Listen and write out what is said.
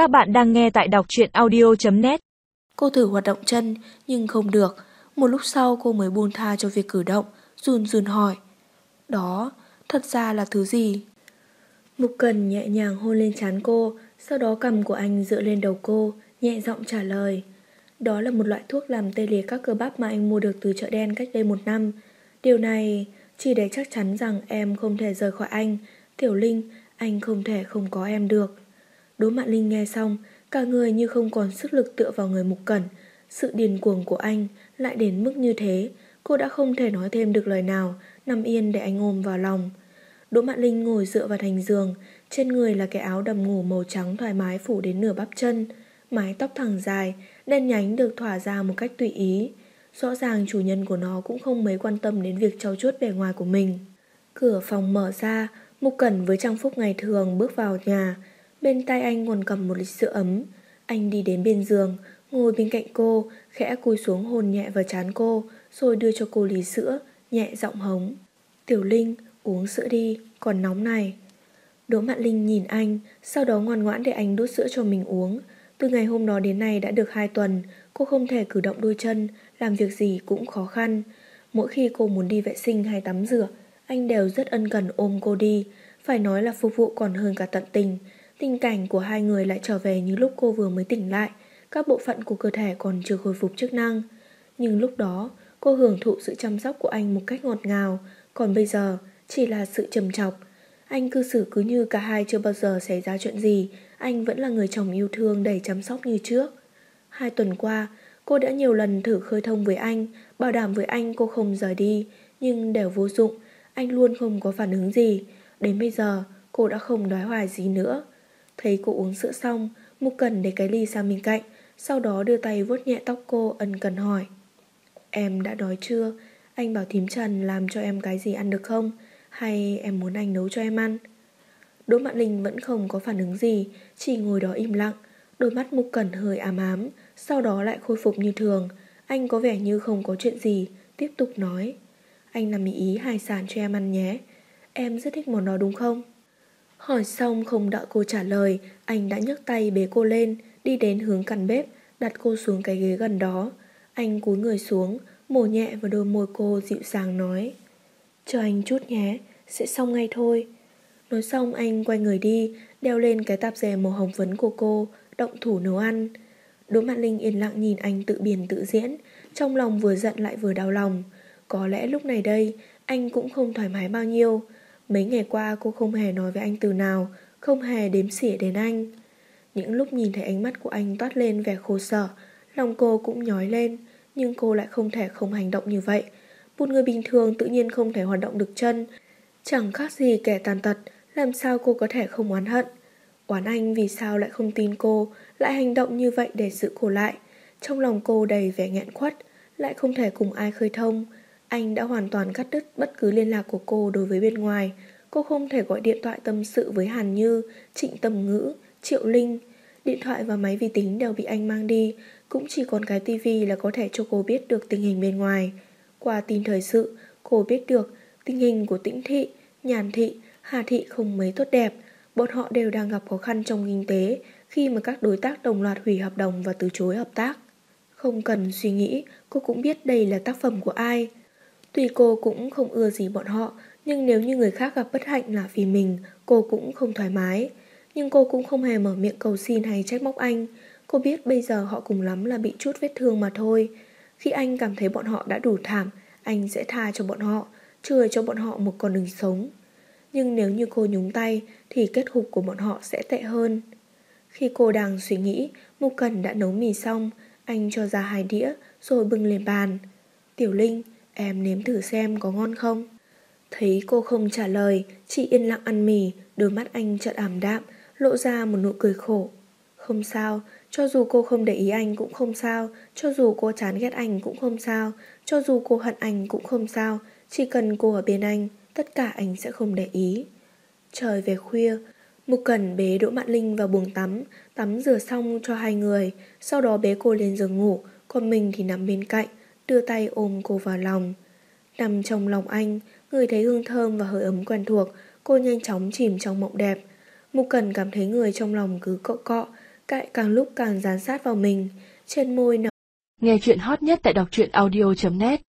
Các bạn đang nghe tại đọc truyện audio.net Cô thử hoạt động chân nhưng không được. Một lúc sau cô mới buông tha cho việc cử động, run run hỏi. Đó, thật ra là thứ gì? Mục Cần nhẹ nhàng hôn lên trán cô, sau đó cầm của anh dựa lên đầu cô, nhẹ giọng trả lời. Đó là một loại thuốc làm tê liệt các cơ bắp mà anh mua được từ chợ đen cách đây một năm. Điều này chỉ để chắc chắn rằng em không thể rời khỏi anh. Tiểu Linh, anh không thể không có em được. Đỗ Mạn Linh nghe xong, cả người như không còn sức lực tựa vào người Mục Cẩn. Sự điền cuồng của anh lại đến mức như thế, cô đã không thể nói thêm được lời nào, nằm yên để anh ôm vào lòng. Đỗ Mạn Linh ngồi dựa vào thành giường, trên người là cái áo đầm ngủ màu trắng thoải mái phủ đến nửa bắp chân, mái tóc thẳng dài, đen nhánh được thỏa ra một cách tùy ý. Rõ ràng chủ nhân của nó cũng không mấy quan tâm đến việc trau chuốt bề ngoài của mình. Cửa phòng mở ra, Mục Cẩn với trang phục ngày thường bước vào nhà, Bên tay anh còn cầm một lịch sữa ấm. Anh đi đến bên giường, Ngồi bên cạnh cô, Khẽ cúi xuống hồn nhẹ vào chán cô, Rồi đưa cho cô lý sữa, Nhẹ giọng hống. Tiểu Linh, uống sữa đi, Còn nóng này. Đỗ Mạn Linh nhìn anh, Sau đó ngoan ngoãn để anh đút sữa cho mình uống. Từ ngày hôm đó đến nay đã được 2 tuần, Cô không thể cử động đôi chân, Làm việc gì cũng khó khăn. Mỗi khi cô muốn đi vệ sinh hay tắm rửa, Anh đều rất ân cần ôm cô đi. Phải nói là phục vụ còn hơn cả tận tình. Tình cảnh của hai người lại trở về như lúc cô vừa mới tỉnh lại, các bộ phận của cơ thể còn chưa khôi phục chức năng. Nhưng lúc đó, cô hưởng thụ sự chăm sóc của anh một cách ngọt ngào, còn bây giờ chỉ là sự trầm trọc. Anh cư xử cứ như cả hai chưa bao giờ xảy ra chuyện gì, anh vẫn là người chồng yêu thương đầy chăm sóc như trước. Hai tuần qua, cô đã nhiều lần thử khơi thông với anh, bảo đảm với anh cô không rời đi, nhưng đều vô dụng, anh luôn không có phản ứng gì. Đến bây giờ, cô đã không đói hoài gì nữa. Thấy cô uống sữa xong, Mục Cần để cái ly sang bên cạnh, sau đó đưa tay vuốt nhẹ tóc cô ân cần hỏi. Em đã đói chưa? Anh bảo thím Trần làm cho em cái gì ăn được không? Hay em muốn anh nấu cho em ăn? Đỗ Mạn Linh vẫn không có phản ứng gì, chỉ ngồi đó im lặng. Đôi mắt Mục Cẩn hơi ám ám, sau đó lại khôi phục như thường. Anh có vẻ như không có chuyện gì, tiếp tục nói. Anh làm ý hải sản cho em ăn nhé. Em rất thích món đó đúng không? Hỏi xong không đợi cô trả lời, anh đã nhấc tay bế cô lên, đi đến hướng căn bếp, đặt cô xuống cái ghế gần đó. Anh cúi người xuống, mổ nhẹ vào đôi môi cô dịu dàng nói. Chờ anh chút nhé, sẽ xong ngay thôi. Nói xong anh quay người đi, đeo lên cái tạp dề màu hồng phấn của cô, động thủ nấu ăn. Đỗ Mạn Linh yên lặng nhìn anh tự biển tự diễn, trong lòng vừa giận lại vừa đau lòng. Có lẽ lúc này đây, anh cũng không thoải mái bao nhiêu. Mấy ngày qua cô không hề nói với anh từ nào, Không hề đếm xỉa đến anh. Những lúc nhìn thấy ánh mắt của anh toát lên vẻ khổ sở, Lòng cô cũng nhói lên, Nhưng cô lại không thể không hành động như vậy. Một người bình thường tự nhiên không thể hoạt động được chân. Chẳng khác gì kẻ tàn tật, Làm sao cô có thể không oán hận? Oán anh vì sao lại không tin cô, Lại hành động như vậy để giữ cô lại? Trong lòng cô đầy vẻ nghẹn khuất, Lại không thể cùng ai khơi thông anh đã hoàn toàn cắt đứt bất cứ liên lạc của cô đối với bên ngoài. Cô không thể gọi điện thoại tâm sự với Hàn Như, Trịnh Tầm Ngữ, Triệu Linh. Điện thoại và máy vi tính đều bị anh mang đi, cũng chỉ còn cái tivi là có thể cho cô biết được tình hình bên ngoài. Qua tin thời sự, cô biết được tình hình của Tĩnh Thị, Nhàn Thị, Hà Thị không mấy tốt đẹp. Bọn họ đều đang gặp khó khăn trong kinh tế khi mà các đối tác đồng loạt hủy hợp đồng và từ chối hợp tác. Không cần suy nghĩ, cô cũng biết đây là tác phẩm của ai. Tuy cô cũng không ưa gì bọn họ, nhưng nếu như người khác gặp bất hạnh là vì mình, cô cũng không thoải mái. Nhưng cô cũng không hề mở miệng cầu xin hay trách móc anh. Cô biết bây giờ họ cùng lắm là bị chút vết thương mà thôi. Khi anh cảm thấy bọn họ đã đủ thảm, anh sẽ tha cho bọn họ, chừa cho bọn họ một con đường sống. Nhưng nếu như cô nhúng tay, thì kết cục của bọn họ sẽ tệ hơn. Khi cô đang suy nghĩ, Mục Cần đã nấu mì xong, anh cho ra hai đĩa rồi bưng lên bàn. Tiểu Linh, Em nếm thử xem có ngon không. Thấy cô không trả lời, Chị yên lặng ăn mì, Đôi mắt anh chợt ảm đạm, Lộ ra một nụ cười khổ. Không sao, Cho dù cô không để ý anh cũng không sao, Cho dù cô chán ghét anh cũng không sao, Cho dù cô hận anh cũng không sao, Chỉ cần cô ở bên anh, Tất cả anh sẽ không để ý. Trời về khuya, Mục Cần bế Đỗ Mạn Linh vào buồng tắm Tắm rửa xong cho hai người, Sau đó bế cô lên giường ngủ, Còn mình thì nằm bên cạnh đưa tay ôm cô vào lòng. Nằm trong lòng anh, người thấy hương thơm và hơi ấm quen thuộc, cô nhanh chóng chìm trong mộng đẹp. Mục Cần cảm thấy người trong lòng cứ cọ cọ, cạy càng lúc càng dán sát vào mình, trên môi nở. Nghe chuyện hot nhất tại đọc truyện audio.net